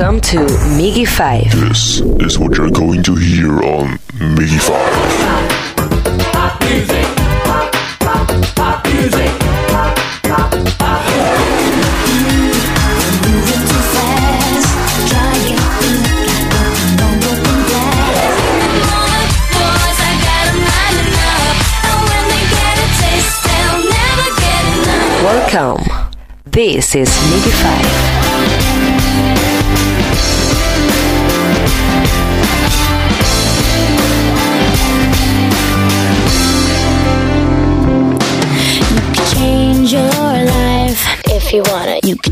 Welcome to MIGY 5. This is what you're going to hear on MIGY 5. Pop music. Pop, pop, pop music. Welcome. This is MIGY 5.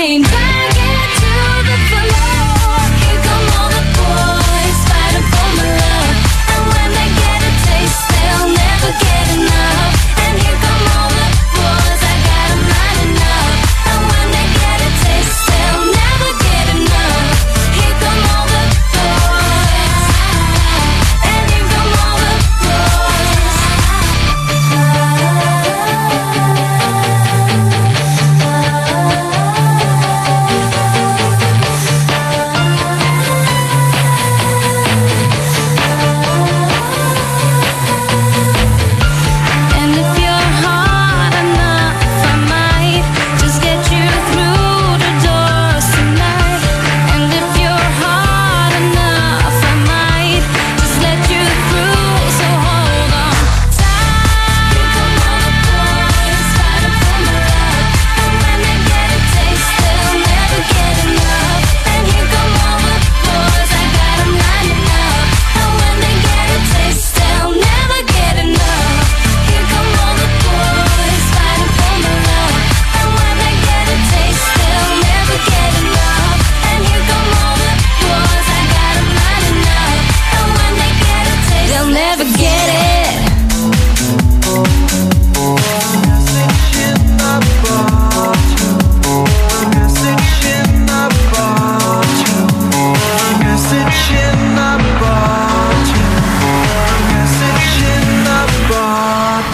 same time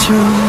you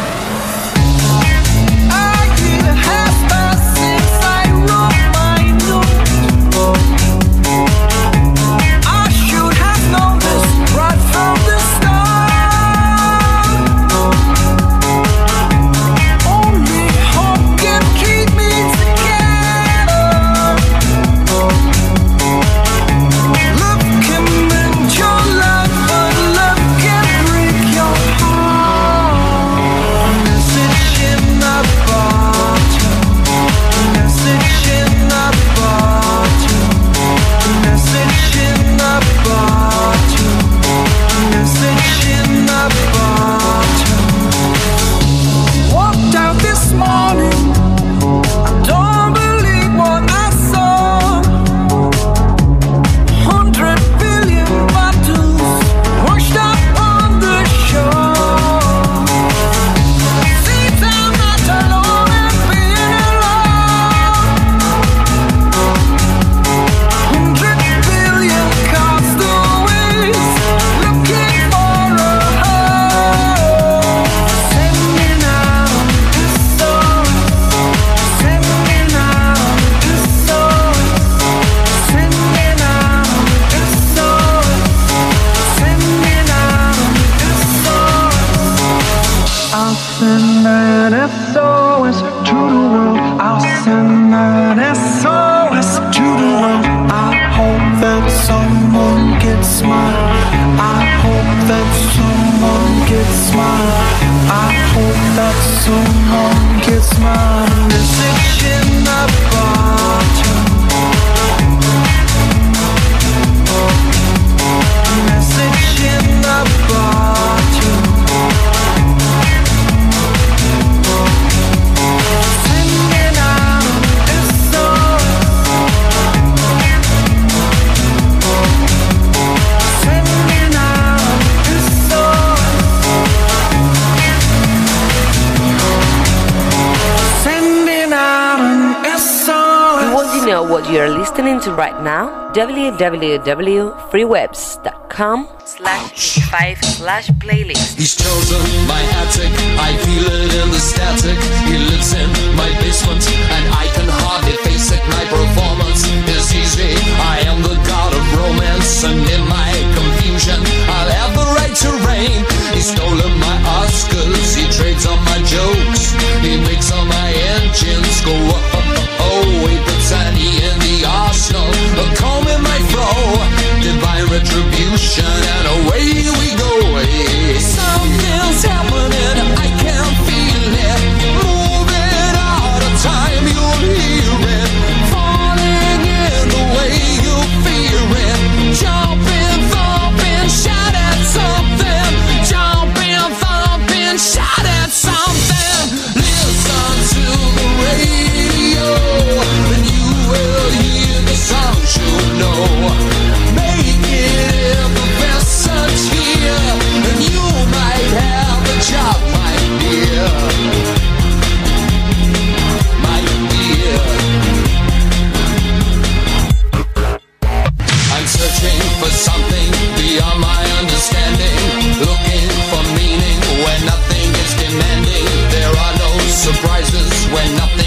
listening to right now, www.freewebs.com slash 5 slash playlist. He's chosen my attic, I feel it in the static. He lives in my basement, and I can hardly face it. My performance is easy. I am the god of romance, and in my confusion, I'll have the right to reign. he stolen my Oscars, he trades on my jokes, he makes all my engines go up, up, up oh, wait, snow. A calm in my foe, divine retribution, and away when nothing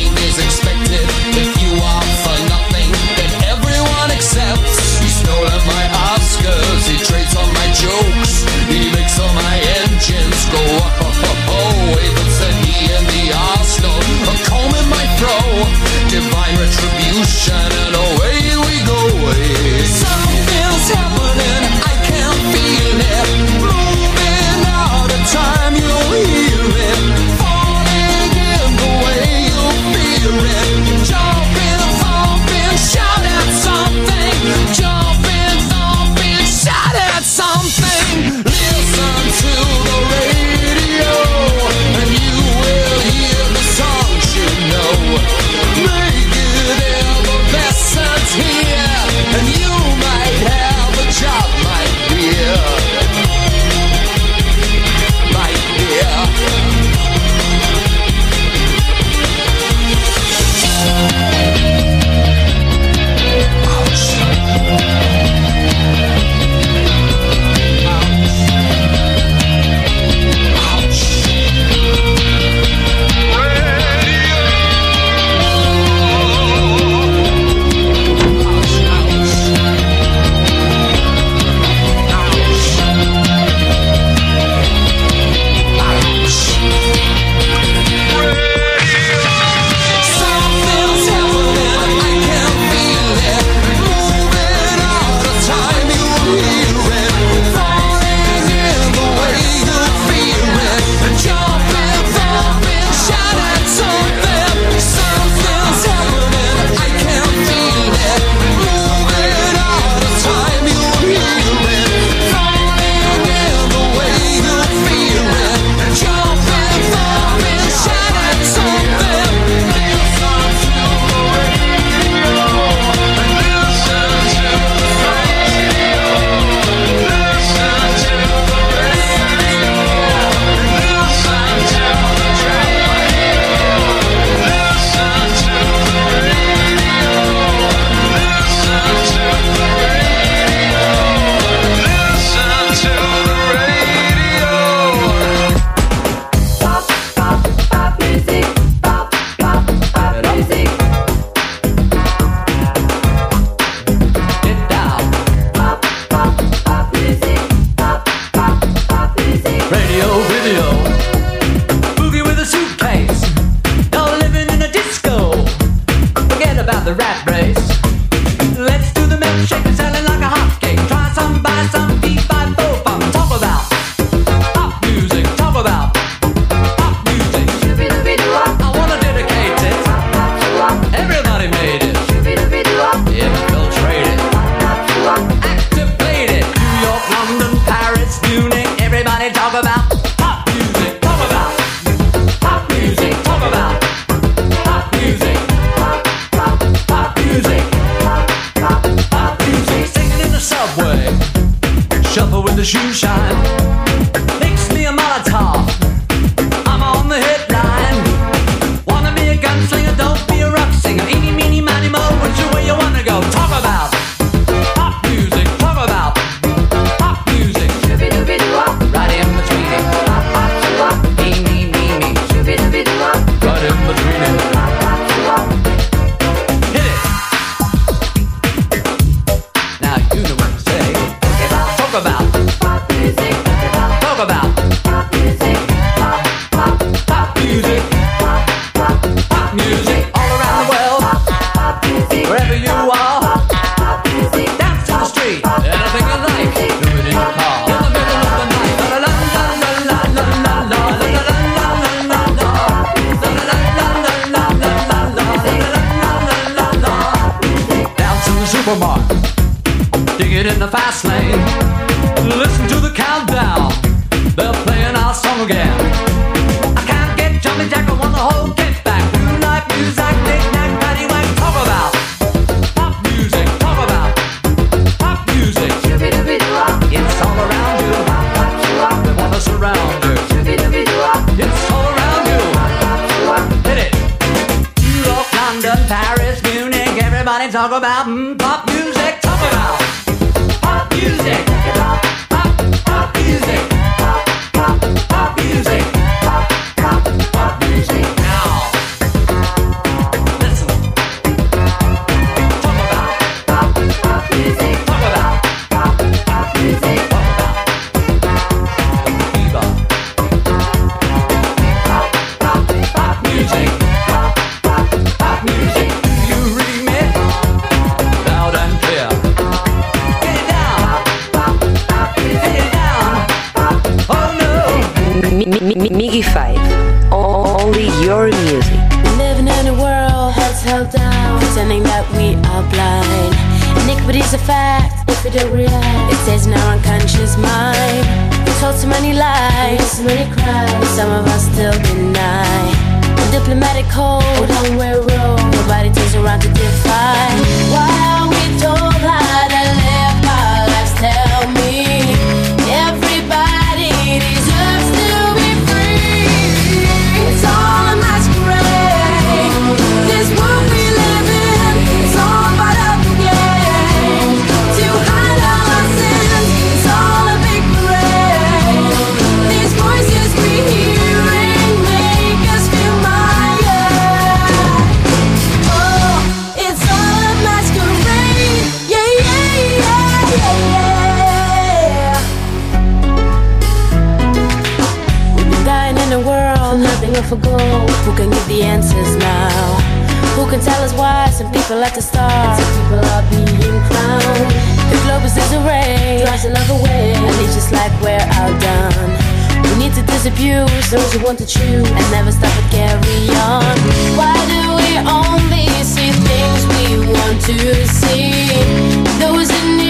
says in our unconscious mind. We told so many lies, so many cries. Some of us still deny. The diplomatic code, we're wrong. Nobody turns around to defy. Why are we told lies? ago? Who can give the answers now? Who can tell us why some people like to starve? Some people are being crowned? The globe is disarray, drives another way, and it's just like we're outdone. We need to disabuse those who want to chew and never stop and carry on. Why do we only see things we want to see? Those in need.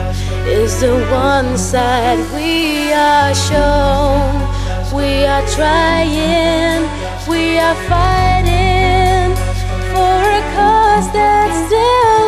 is the one side we are shown. We are trying, we are fighting for a cause that's still.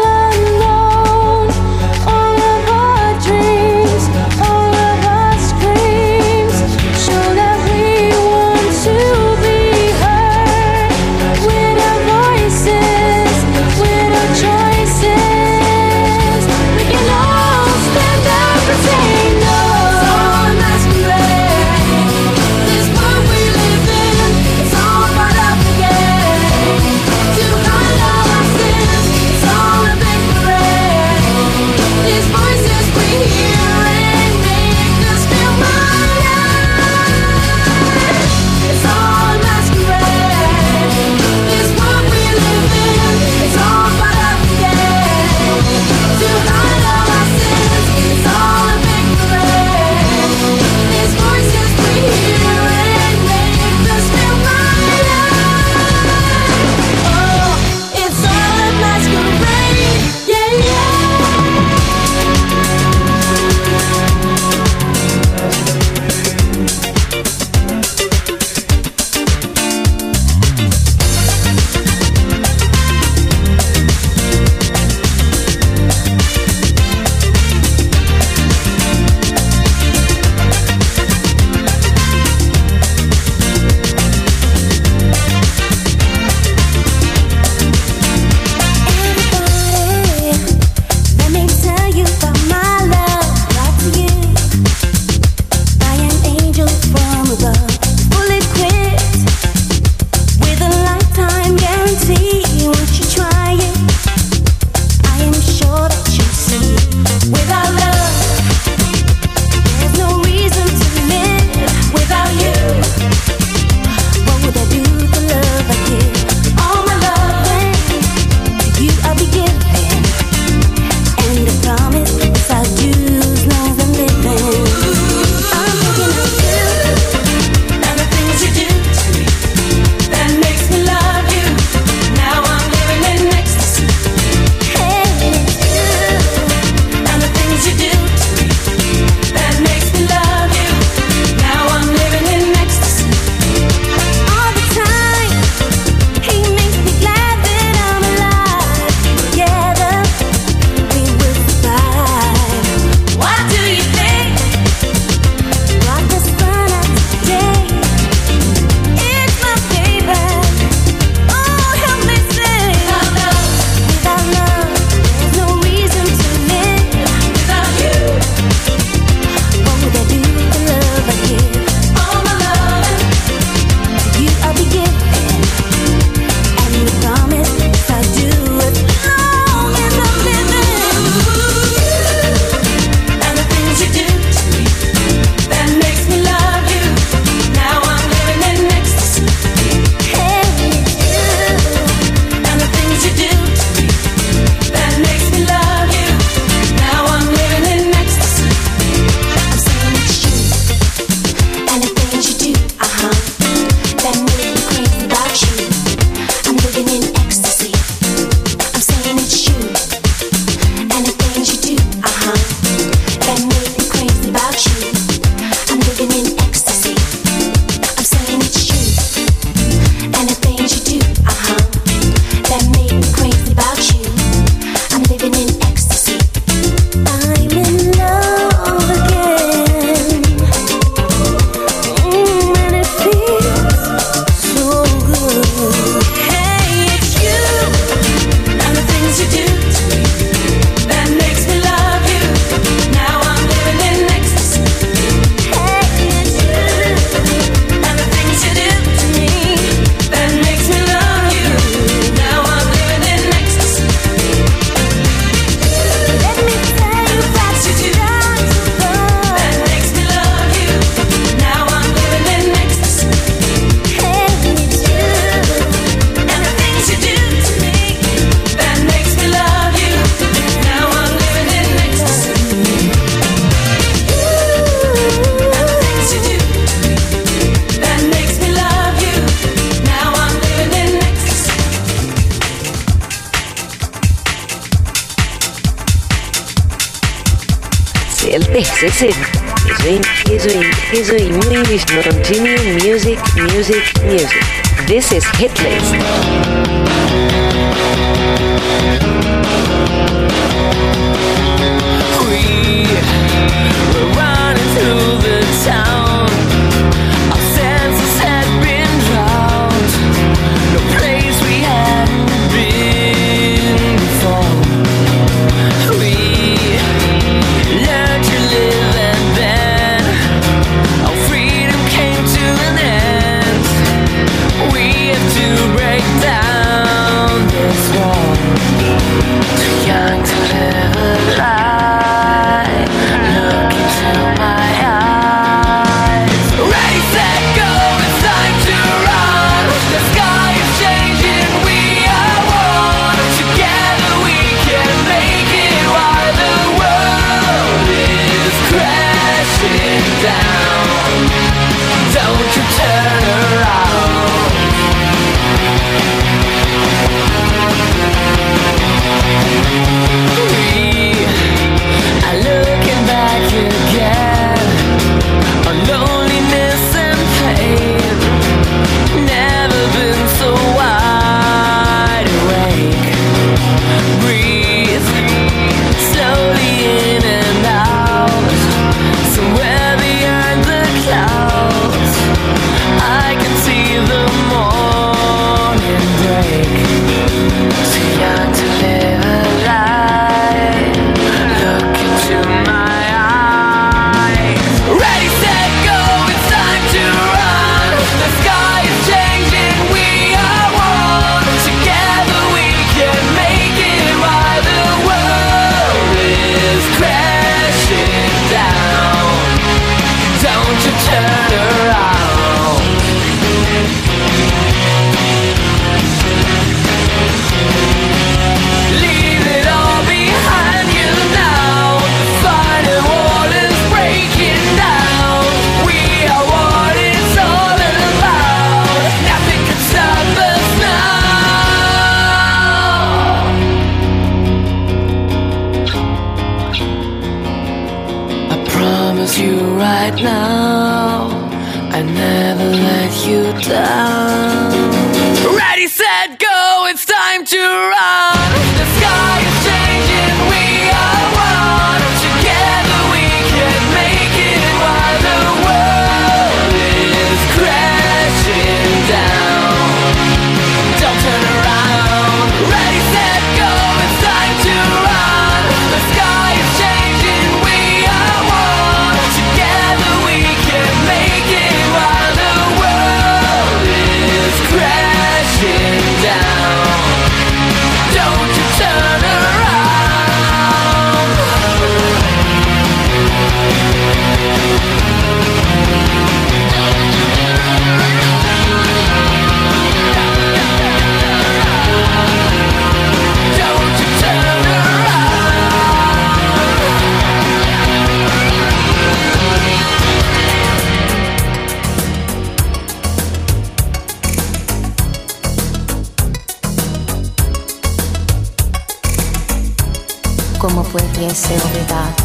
sem olvidar. Tá?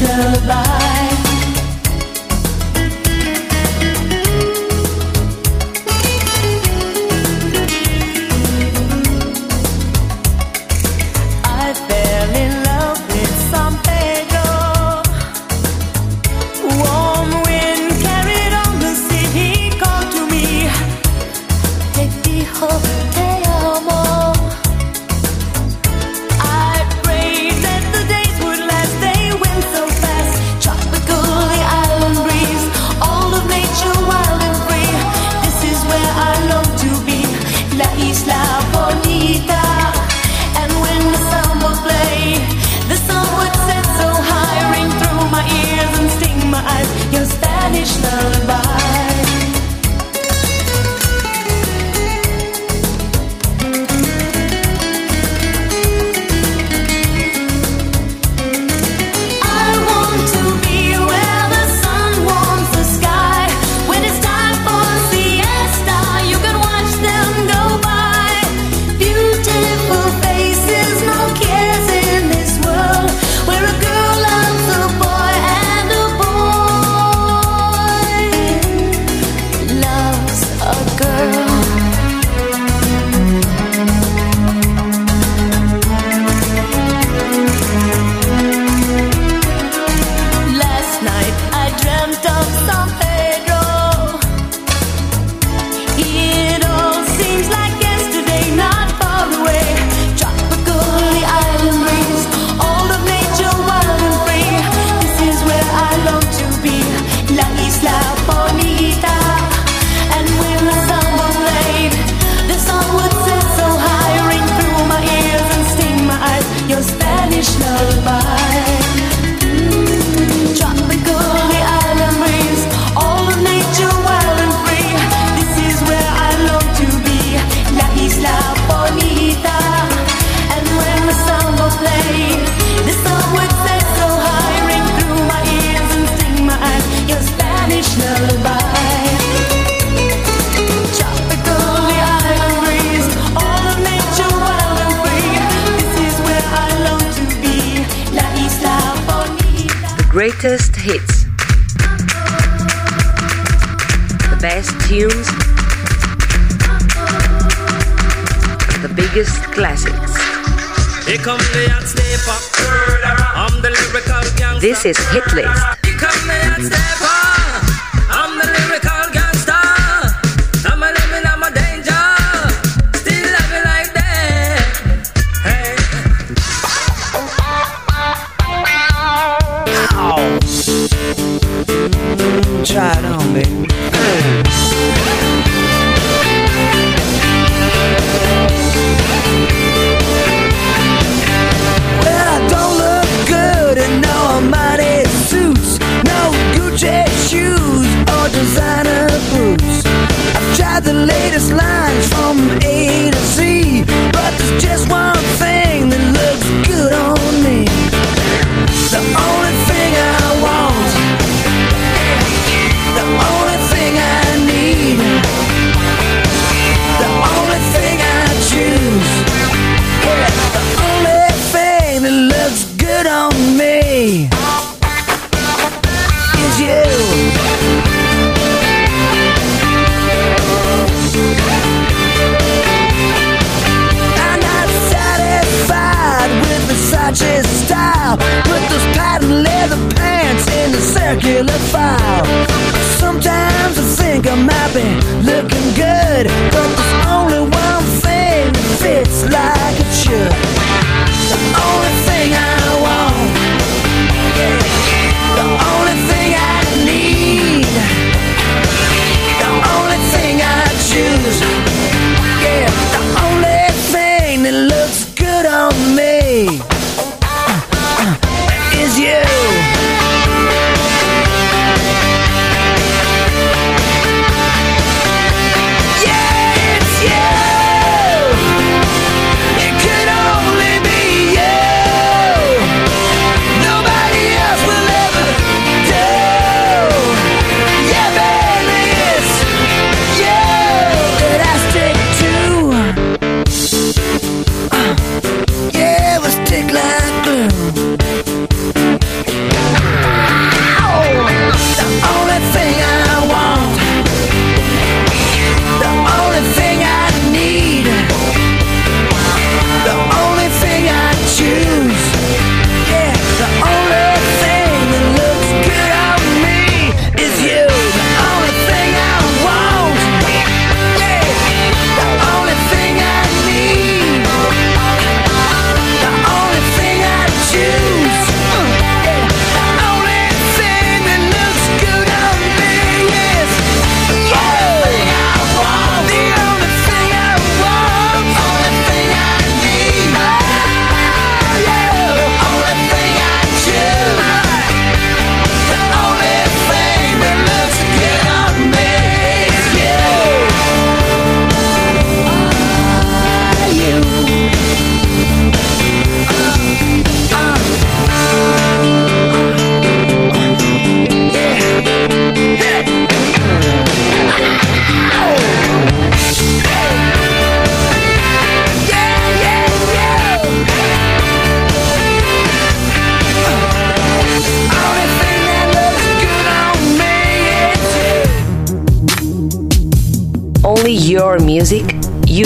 Lullaby. This is Hit List.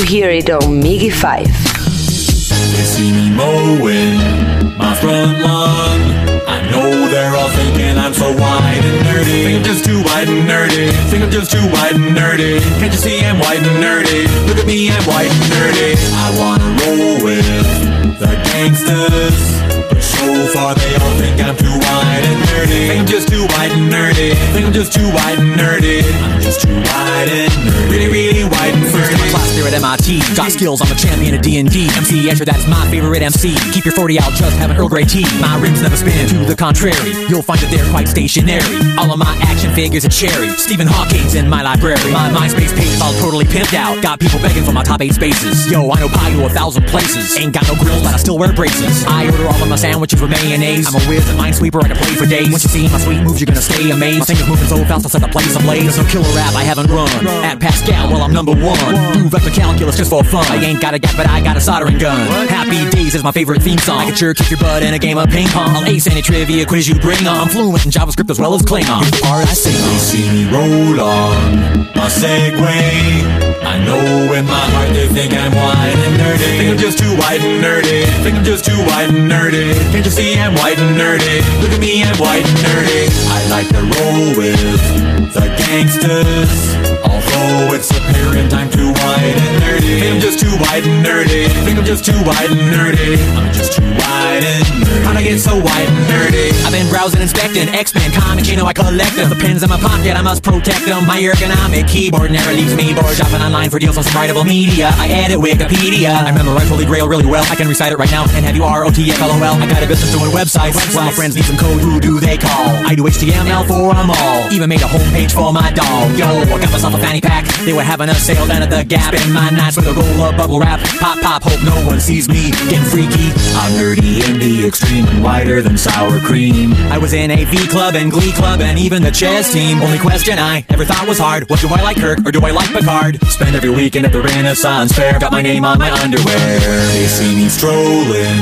hear it on MIGY 5. They see me mowing my front lawn. I know they're all thinking I'm so wide and nerdy. Think I'm just too wide and nerdy. Think I'm just too wide and nerdy. Can't you see I'm wide and nerdy? Look at me, I'm wide and nerdy. I wanna roll with the gangsters, but so far they all think I'm just too wide and nerdy. I'm just too wide and nerdy. I'm just too wide and nerdy. Really, really wide and First in my nerdy. class here at MIT. Got skills, I'm a champion of D&D. MC Escher, that's my favorite MC. Keep your 40 out, just have an Earl Grey tea. My rims never spin. To the contrary, you'll find that they're quite stationary. All of my action figures are cherry. Stephen Hawking's in my library. My MySpace page is all totally pimped out. Got people begging for my top eight spaces. Yo, I know pi to a thousand places. Ain't got no grills, but I still wear braces. I order all of my sandwiches with mayonnaise. I'm a whiz and minesweeper, I can play for days. Once you see my sweet moves, you're gonna stay amazed. My fingers moving so fast, I'll set the place ablaze. There's no killer rap I haven't run. At Pascal, well, I'm number one. Do vector calculus just for fun. I ain't got a gap, but I got a soldering gun. Happy Days is my favorite theme song. I can sure kick your butt in a game of ping pong. I'll ace any trivia quiz you bring on. I'm fluent in JavaScript as well as Klingon. The part I sing They see me roll on my Segway. I know in my heart they think I'm wide and nerdy. Think I'm just too wide and nerdy. Think I'm just too wide and nerdy. Can't you see I'm wide and nerdy? Look at me, I'm wide and nerdy. I like to roll with the gangsters. Although it's apparent I'm too wide and nerdy. Think I'm just too wide and nerdy. Think I'm just too wide and nerdy. I'm just too wide and nerdy. How'd I get so wide and nerdy? I've been browsing, inspecting X-Men comics, you know I collect them. The pens in my pocket, I must protect them. My ergonomic keyboard never leaves me bored. Shopping online for deals on some writable media. I edit Wikipedia. I memorize Holy Grail really well. I can recite it right now and have you R-O-T-F-L-O-L. I got a business doing websites. My friends need some code, who do they call? I do HTML for them all. Even made a homepage for my dog. Yo, I got myself a fanny pack. They were having a sale down at the Gap. Spend my nights with a roll of bubble wrap. Pop, pop, hope no one sees me. Getting freaky. I'm nerdy in the extreme and whiter than sour cream. I was in a V club and Glee club and even the chess team. Only question I ever thought was hard was do I like Kirk or do I like Picard? Spend every weekend at the Renaissance Fair. Got my name on my underwear. They see me strolling,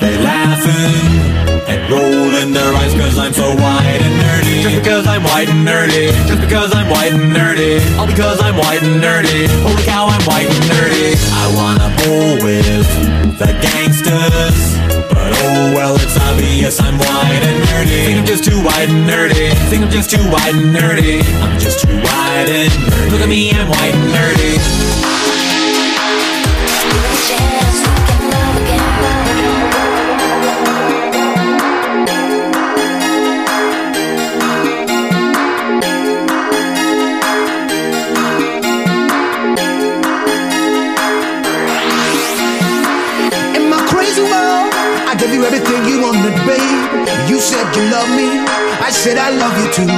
they laughing and rolling their eyes cause I'm so white and nerdy. Just because I'm white and nerdy. Just because I'm white and nerdy. All because I'm white and nerdy. Holy cow, I'm wide and nerdy. I wanna bowl with the gangsters. But oh well, it's obvious I'm wide and nerdy. Think I'm just too wide and nerdy. Think I'm just too wide and nerdy. I'm just too wide and nerdy. Look at me, I'm wide and nerdy. In my I gave you everything you wanted, babe. You said you love me, I said I love you too.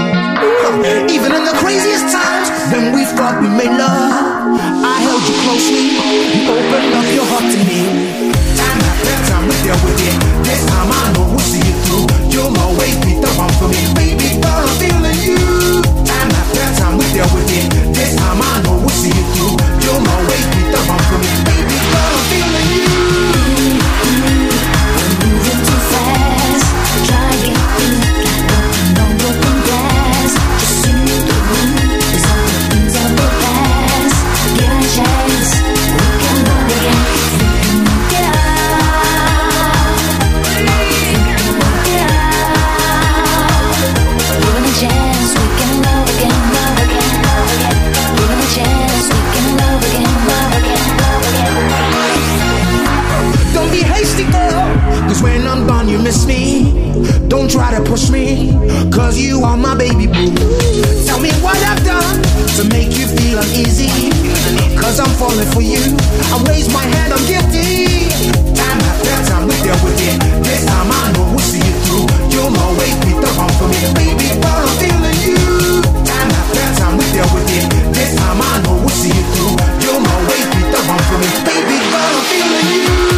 Even in the craziest times, when we thought we made love, I held you closely, you opened up your heart to me. Time after time, with you, with you. This time I know we'll see it through. You'll always be the one for me, baby. But I'm feeling you. Time after time, with you, with you. This time I know we'll see it through. You'll always be the one for me, baby. But I'm feeling you. Try to push me. Cause you are my baby boo. Tell me what I've done to make you feel uneasy. Cause I'm falling for you. I raise my hand, I'm guilty. Time after time with you, with you. This time I know we'll see it through. You'll always be the one for me, baby. But I'm feeling you. Time after time with you, with you. This time I know we'll see it through. You'll always be the one for me, baby. But I'm feeling you.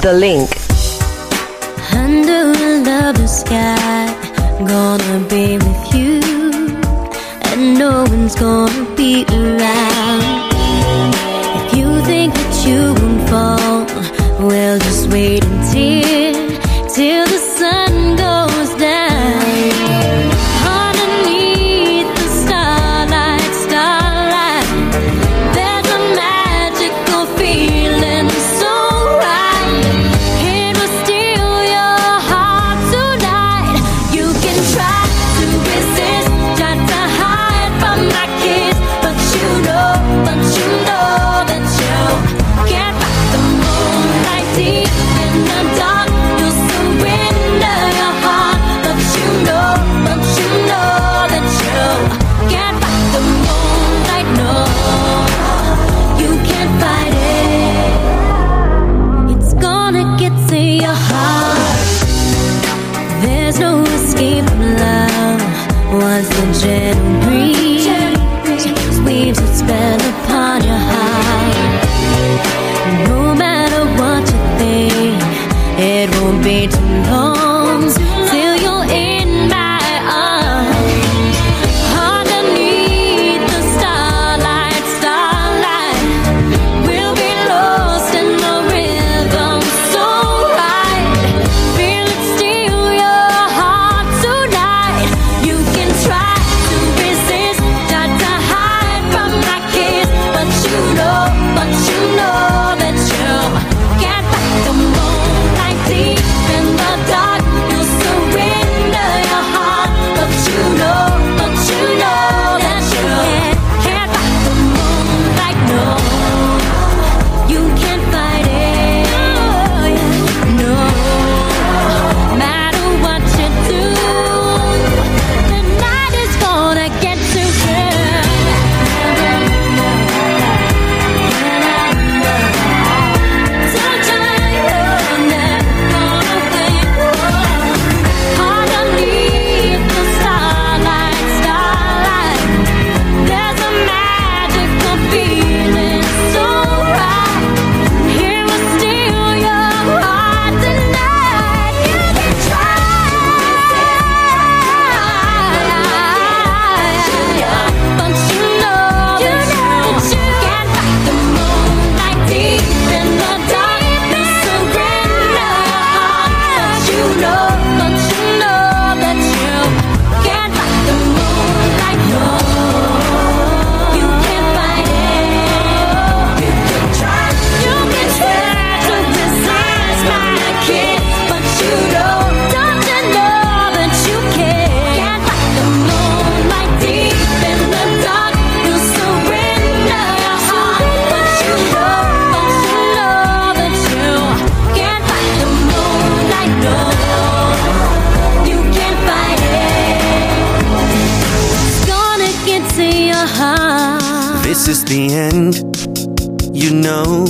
The Link. Under another sky, gonna be with you, and no one's gonna be around. If you think that you won't fall, well, just wait until. is the end, you know.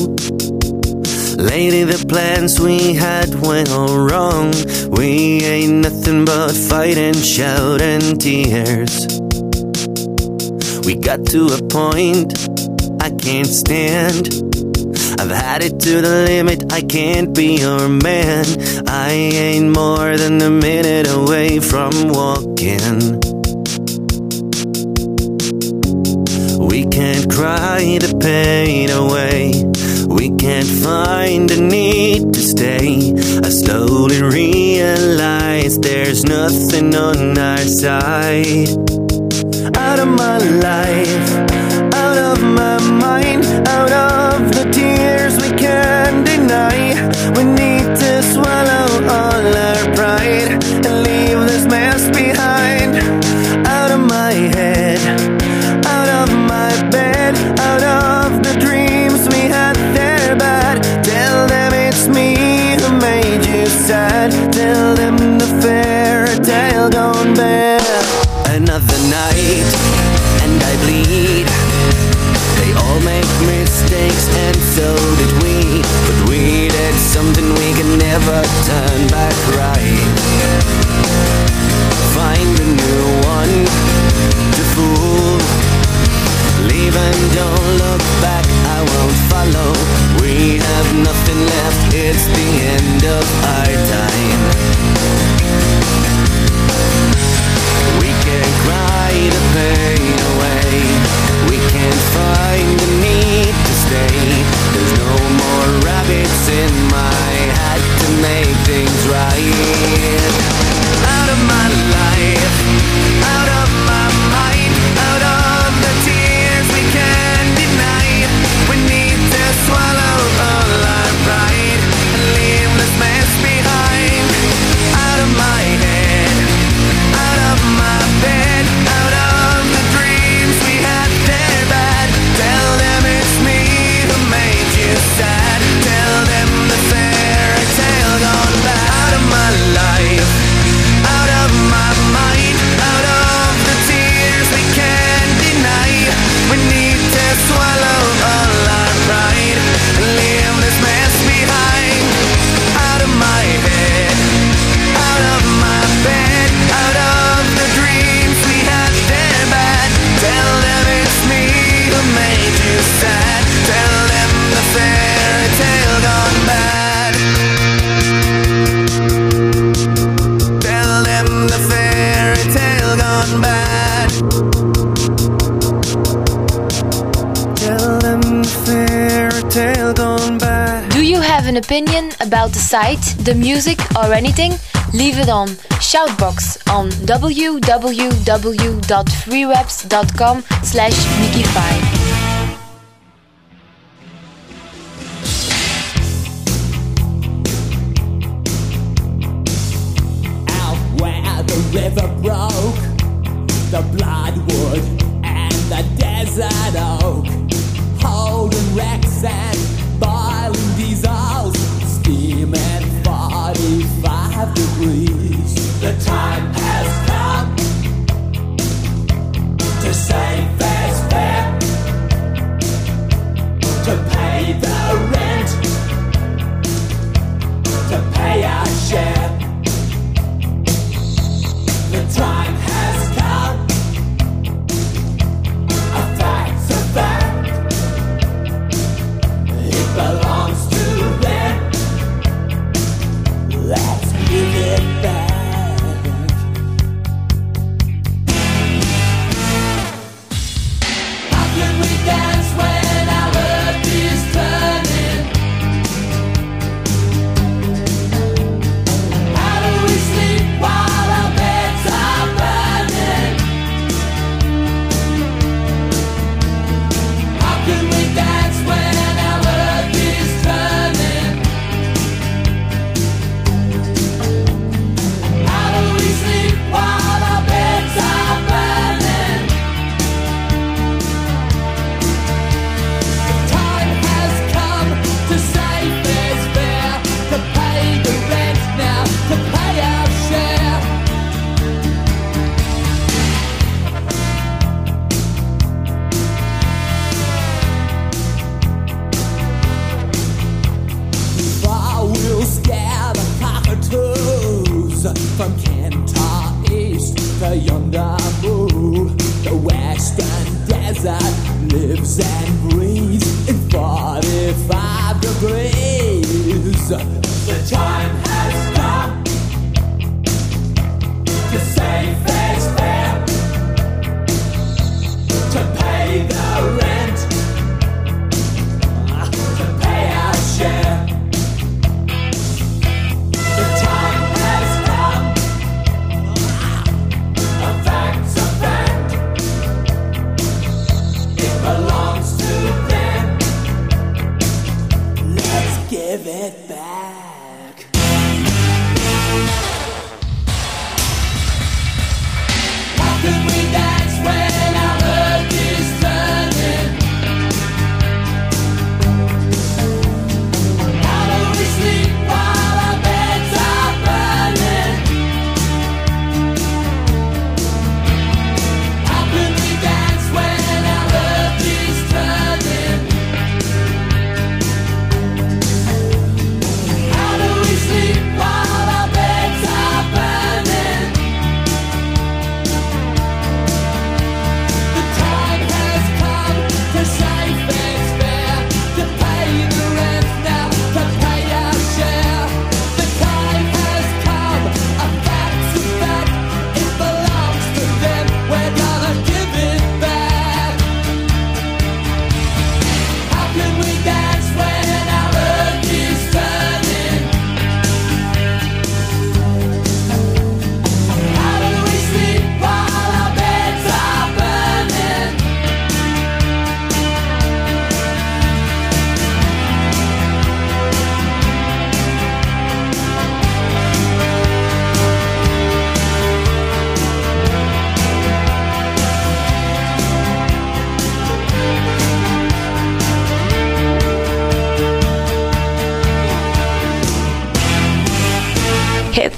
Lady, the plans we had went all wrong. We ain't nothing but fight and shout and tears. We got to a point I can't stand. I've had it to the limit, I can't be your man. I ain't more than a minute away from walking. cry the pain away. We can't find the need to stay. I slowly realize there's nothing on our side. Out of my life, out of my mind, out of the tears we can't deny. We need to swallow. turn back. the music or anything, leave it on Shoutbox on www.freereps.com slash Mikify. River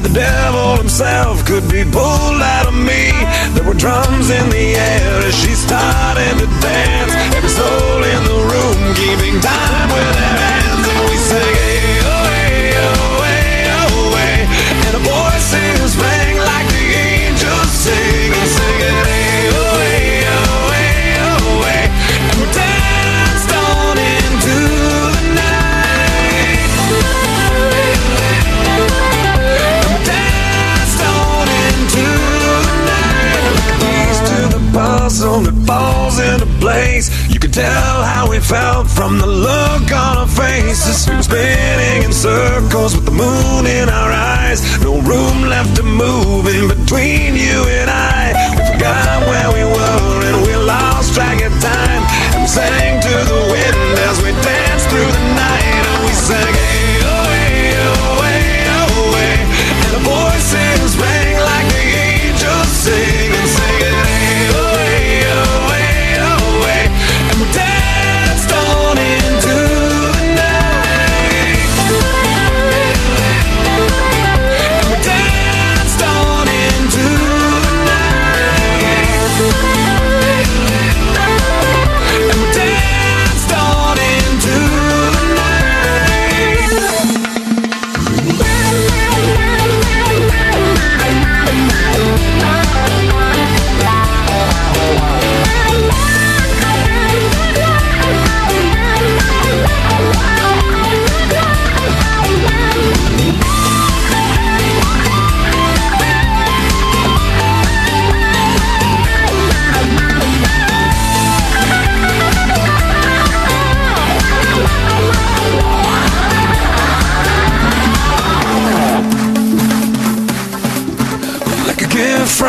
the devil himself could be pulled out of me. There were drums in the air as she started to dance. Every soul in the room keeping time tell how we felt from the look on our faces. We were spinning in circles with the moon in our eyes. No room left to move in between you and I. We forgot where we were and we lost track of time. We sang to the wind as we danced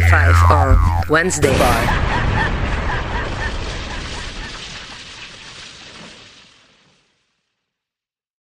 25 on Wednesday. Bye.